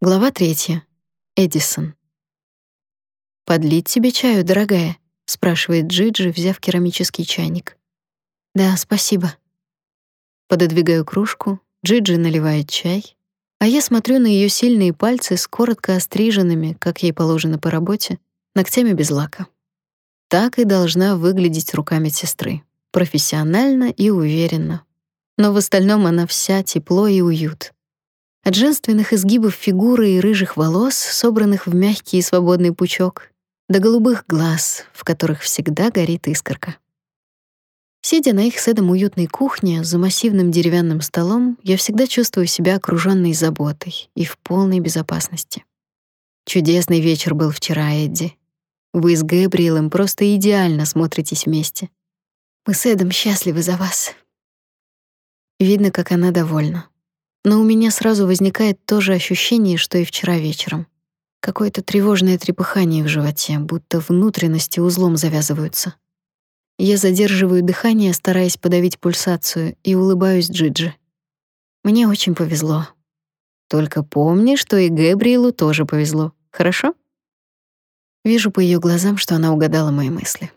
Глава третья. Эдисон. «Подлить тебе чаю, дорогая?» — спрашивает Джиджи, взяв керамический чайник. «Да, спасибо». Пододвигаю кружку, Джиджи наливает чай, а я смотрю на ее сильные пальцы с коротко остриженными, как ей положено по работе, ногтями без лака. Так и должна выглядеть рука медсестры. Профессионально и уверенно. Но в остальном она вся тепло и уют. От женственных изгибов фигуры и рыжих волос, собранных в мягкий и свободный пучок, до голубых глаз, в которых всегда горит искорка. Сидя на их с Эдом уютной кухне за массивным деревянным столом, я всегда чувствую себя окружённой заботой и в полной безопасности. Чудесный вечер был вчера, Эдди. Вы с Гэбриэлем просто идеально смотритесь вместе. Мы с Эдом счастливы за вас. Видно, как она довольна но у меня сразу возникает то же ощущение, что и вчера вечером. Какое-то тревожное трепыхание в животе, будто внутренности узлом завязываются. Я задерживаю дыхание, стараясь подавить пульсацию, и улыбаюсь Джиджи. Мне очень повезло. Только помни, что и Гэбриэлу тоже повезло. Хорошо? Вижу по ее глазам, что она угадала мои мысли.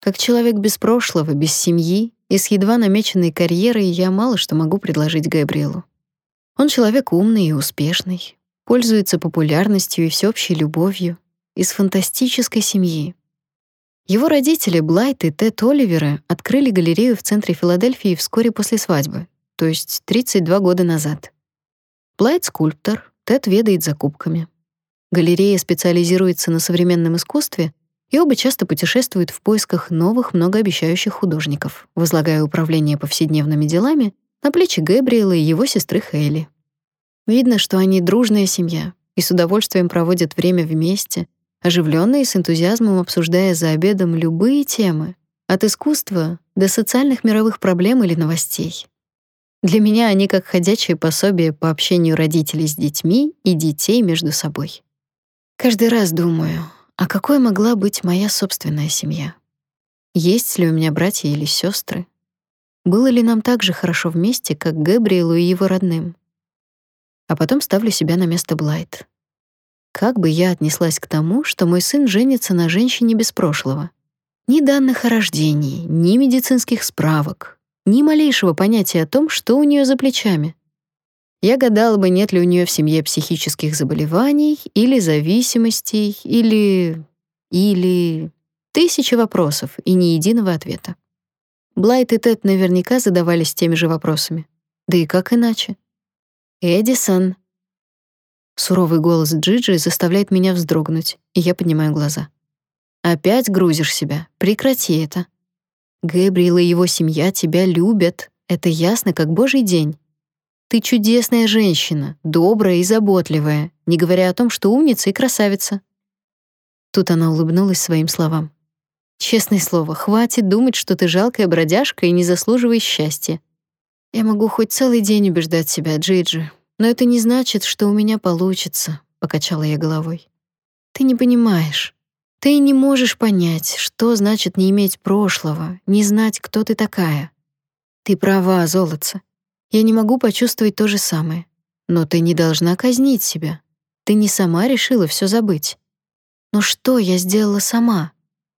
Как человек без прошлого, без семьи, и с едва намеченной карьерой я мало что могу предложить Габриэлу. Он человек умный и успешный, пользуется популярностью и всеобщей любовью, из фантастической семьи. Его родители Блайт и Тед Оливера открыли галерею в центре Филадельфии вскоре после свадьбы, то есть 32 года назад. Блайт — скульптор, Тед ведает закупками. Галерея специализируется на современном искусстве, и оба часто путешествуют в поисках новых многообещающих художников, возлагая управление повседневными делами на плечи Гэбриэла и его сестры Хейли. Видно, что они дружная семья и с удовольствием проводят время вместе, оживленно и с энтузиазмом обсуждая за обедом любые темы, от искусства до социальных мировых проблем или новостей. Для меня они как ходячее пособие по общению родителей с детьми и детей между собой. Каждый раз думаю, а какой могла быть моя собственная семья? Есть ли у меня братья или сестры? Было ли нам так же хорошо вместе, как Гэбриэлу и его родным? А потом ставлю себя на место Блайт. Как бы я отнеслась к тому, что мой сын женится на женщине без прошлого? Ни данных о рождении, ни медицинских справок, ни малейшего понятия о том, что у нее за плечами. Я гадала бы, нет ли у нее в семье психических заболеваний или зависимостей, или... или... Тысячи вопросов и ни единого ответа. Блайт и Тед наверняка задавались теми же вопросами. Да и как иначе? «Эдисон». Суровый голос Джиджи заставляет меня вздрогнуть, и я поднимаю глаза. «Опять грузишь себя? Прекрати это. Гэбриэл и его семья тебя любят. Это ясно, как божий день. Ты чудесная женщина, добрая и заботливая, не говоря о том, что умница и красавица. Тут она улыбнулась своим словам. Честное слово, хватит думать, что ты жалкая бродяжка и не заслуживаешь счастья. Я могу хоть целый день убеждать себя, Джиджи, но это не значит, что у меня получится, покачала я головой. Ты не понимаешь. Ты не можешь понять, что значит не иметь прошлого, не знать, кто ты такая. Ты права, золотце. Я не могу почувствовать то же самое. Но ты не должна казнить себя. Ты не сама решила все забыть. Но что я сделала сама?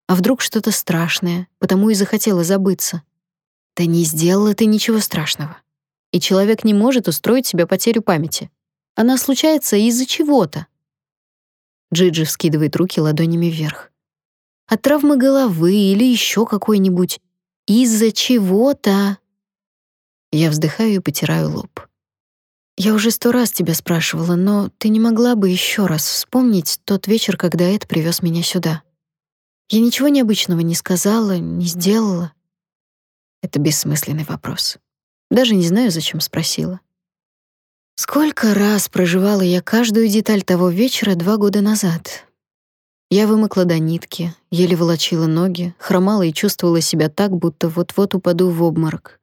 А вдруг что-то страшное, потому и захотела забыться? Да не сделала ты ничего страшного. И человек не может устроить себе потерю памяти. Она случается из-за чего-то. Джиджи вскидывает руки ладонями вверх. От травмы головы или еще какой-нибудь. Из-за чего-то. Я вздыхаю и потираю лоб. Я уже сто раз тебя спрашивала, но ты не могла бы еще раз вспомнить тот вечер, когда Эд привез меня сюда? Я ничего необычного не сказала, не сделала. Это бессмысленный вопрос. Даже не знаю, зачем спросила. Сколько раз проживала я каждую деталь того вечера два года назад. Я вымокла до нитки, еле волочила ноги, хромала и чувствовала себя так, будто вот-вот упаду в обморок.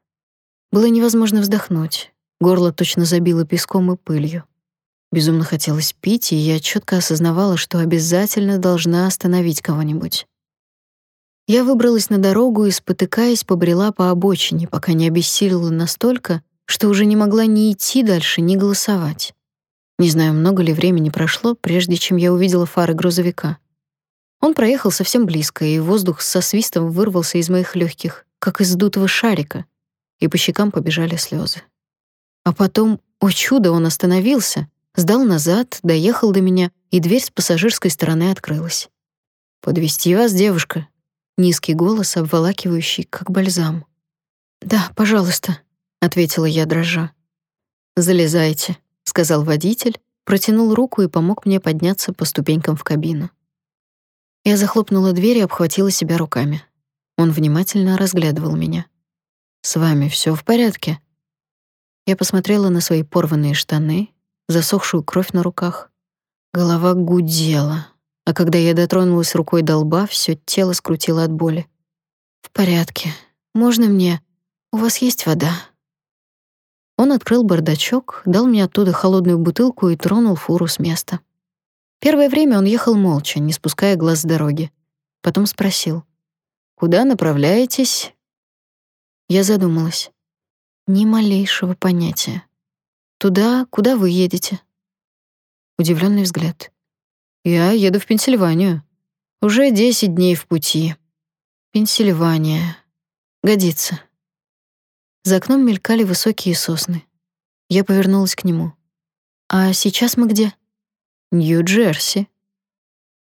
Было невозможно вздохнуть. Горло точно забило песком и пылью. Безумно хотелось пить, и я четко осознавала, что обязательно должна остановить кого-нибудь. Я выбралась на дорогу и, спотыкаясь, побрела по обочине, пока не обессилила настолько, что уже не могла ни идти дальше, ни голосовать. Не знаю, много ли времени прошло, прежде чем я увидела фары грузовика. Он проехал совсем близко, и воздух со свистом вырвался из моих легких, как из дутого шарика, и по щекам побежали слезы. А потом, о чудо, он остановился, сдал назад, доехал до меня, и дверь с пассажирской стороны открылась. Подвести вас, девушка. Низкий голос, обволакивающий, как бальзам. Да, пожалуйста, ответила я дрожа. Залезайте, сказал водитель, протянул руку и помог мне подняться по ступенькам в кабину. Я захлопнула дверь и обхватила себя руками. Он внимательно разглядывал меня. С вами все в порядке? Я посмотрела на свои порванные штаны, засохшую кровь на руках. Голова гудела, а когда я дотронулась рукой до лба, всё тело скрутило от боли. В порядке. Можно мне? У вас есть вода? Он открыл бардачок, дал мне оттуда холодную бутылку и тронул фуру с места. Первое время он ехал молча, не спуская глаз с дороги. Потом спросил: "Куда направляетесь?" Я задумалась. Ни малейшего понятия. Туда, куда вы едете? Удивленный взгляд. Я еду в Пенсильванию. Уже 10 дней в пути. Пенсильвания. Годится. За окном мелькали высокие сосны. Я повернулась к нему. А сейчас мы где? Нью-Джерси.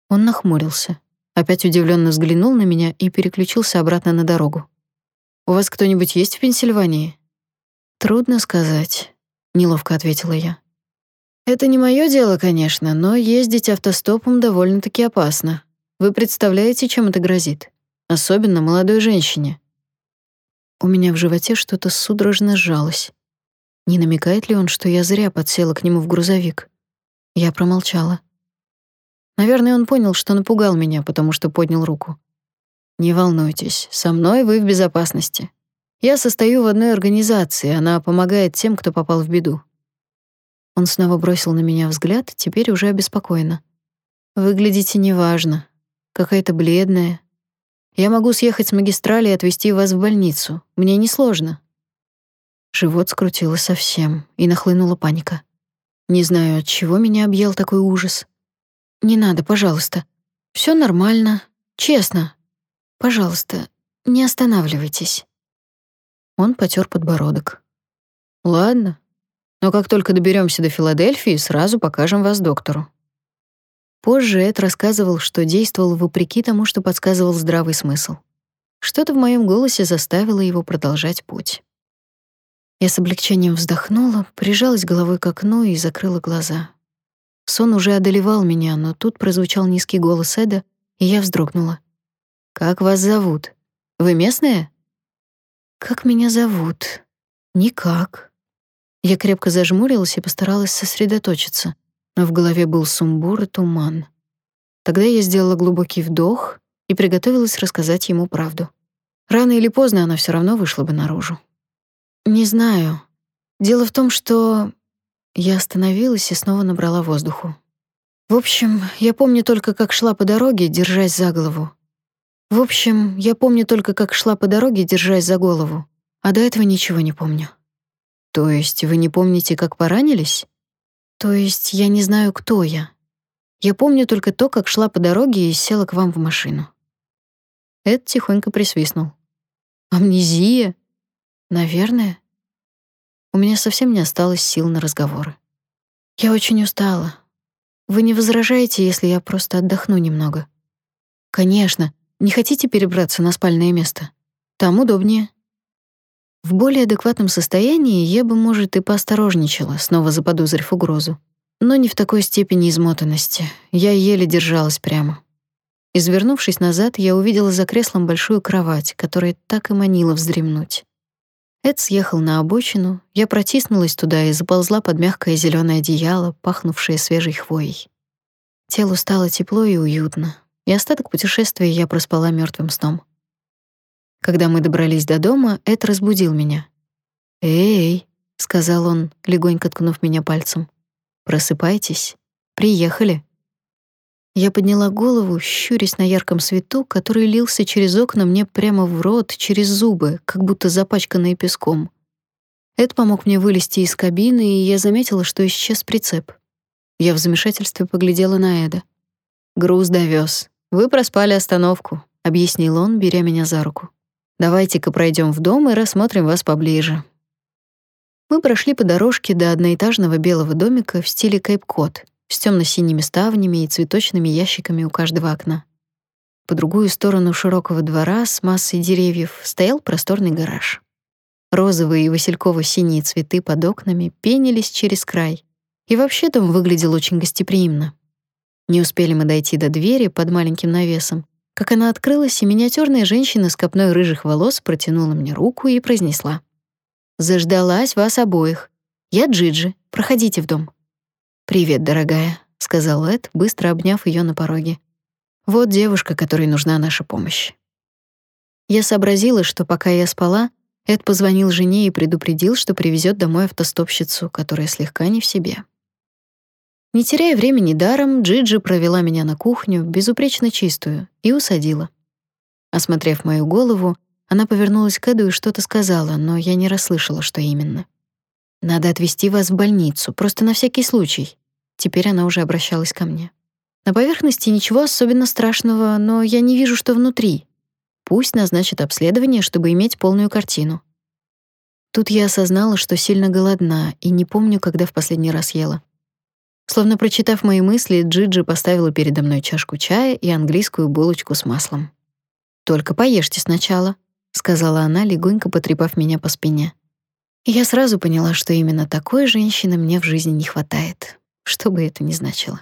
Он нахмурился, опять удивленно взглянул на меня и переключился обратно на дорогу. У вас кто-нибудь есть в Пенсильвании? Трудно сказать, неловко ответила я. Это не мое дело, конечно, но ездить автостопом довольно-таки опасно. Вы представляете, чем это грозит? Особенно молодой женщине. У меня в животе что-то судорожно сжалось. Не намекает ли он, что я зря подсела к нему в грузовик? Я промолчала. Наверное, он понял, что напугал меня, потому что поднял руку. Не волнуйтесь, со мной вы в безопасности. Я состою в одной организации, она помогает тем, кто попал в беду. Он снова бросил на меня взгляд, теперь уже обеспокоенно. Выглядите неважно, какая-то бледная. Я могу съехать с магистрали и отвезти вас в больницу. Мне несложно. Живот скрутило совсем, и нахлынула паника. Не знаю, от чего меня объел такой ужас. Не надо, пожалуйста. Все нормально, честно. Пожалуйста, не останавливайтесь. Он потёр подбородок. Ладно, но как только доберемся до Филадельфии, сразу покажем вас доктору. Позже Эд рассказывал, что действовал вопреки тому, что подсказывал здравый смысл. Что-то в моем голосе заставило его продолжать путь. Я с облегчением вздохнула, прижалась головой к окну и закрыла глаза. Сон уже одолевал меня, но тут прозвучал низкий голос Эда, и я вздрогнула. «Как вас зовут? Вы местная?» «Как меня зовут?» «Никак», я крепко зажмурилась и постаралась сосредоточиться, но в голове был сумбур и туман. Тогда я сделала глубокий вдох и приготовилась рассказать ему правду. Рано или поздно она все равно вышла бы наружу. Не знаю. Дело в том, что я остановилась и снова набрала воздуху. В общем, я помню только, как шла по дороге, держась за голову. В общем, я помню только, как шла по дороге, держась за голову, а до этого ничего не помню. То есть вы не помните, как поранились? То есть я не знаю, кто я. Я помню только то, как шла по дороге и села к вам в машину. Эд тихонько присвистнул. Амнезия? Наверное. У меня совсем не осталось сил на разговоры. Я очень устала. Вы не возражаете, если я просто отдохну немного? Конечно. Не хотите перебраться на спальное место? Там удобнее. В более адекватном состоянии я бы, может, и поосторожничала, снова заподозрив угрозу. Но не в такой степени измотанности. Я еле держалась прямо. Извернувшись назад, я увидела за креслом большую кровать, которая так и манила вздремнуть. Эд съехал на обочину, я протиснулась туда и заползла под мягкое зеленое одеяло, пахнувшее свежей хвоей. Телу стало тепло и уютно, и остаток путешествия я проспала мертвым сном. Когда мы добрались до дома, Эд разбудил меня. «Эй», — сказал он, легонько ткнув меня пальцем. «Просыпайтесь. Приехали». Я подняла голову, щурясь на ярком свету, который лился через окна мне прямо в рот, через зубы, как будто запачканные песком. Эд помог мне вылезти из кабины, и я заметила, что исчез прицеп. Я в замешательстве поглядела на Эда. Груз довез. Вы проспали остановку, объяснил он, беря меня за руку. Давайте-ка пройдем в дом и рассмотрим вас поближе. Мы прошли по дорожке до одноэтажного белого домика в стиле Кейп-Код с темно синими ставнями и цветочными ящиками у каждого окна. По другую сторону широкого двора с массой деревьев стоял просторный гараж. Розовые и васильково-синие цветы под окнами пенились через край. И вообще дом выглядел очень гостеприимно. Не успели мы дойти до двери под маленьким навесом, как она открылась, и миниатюрная женщина с копной рыжих волос протянула мне руку и произнесла: "Заждалась вас обоих. Я Джиджи. Проходите в дом". "Привет, дорогая", сказал Эд, быстро обняв ее на пороге. "Вот девушка, которой нужна наша помощь". Я сообразила, что пока я спала, Эд позвонил жене и предупредил, что привезет домой автостопщицу, которая слегка не в себе. Не теряя времени даром, Джиджи провела меня на кухню, безупречно чистую, и усадила. Осмотрев мою голову, она повернулась к Эду и что-то сказала, но я не расслышала, что именно. «Надо отвезти вас в больницу, просто на всякий случай». Теперь она уже обращалась ко мне. «На поверхности ничего особенно страшного, но я не вижу, что внутри. Пусть назначат обследование, чтобы иметь полную картину». Тут я осознала, что сильно голодна и не помню, когда в последний раз ела. Словно прочитав мои мысли, Джиджи поставила передо мной чашку чая и английскую булочку с маслом. «Только поешьте сначала», — сказала она, легонько потрепав меня по спине. Я сразу поняла, что именно такой женщины мне в жизни не хватает, что бы это ни значило.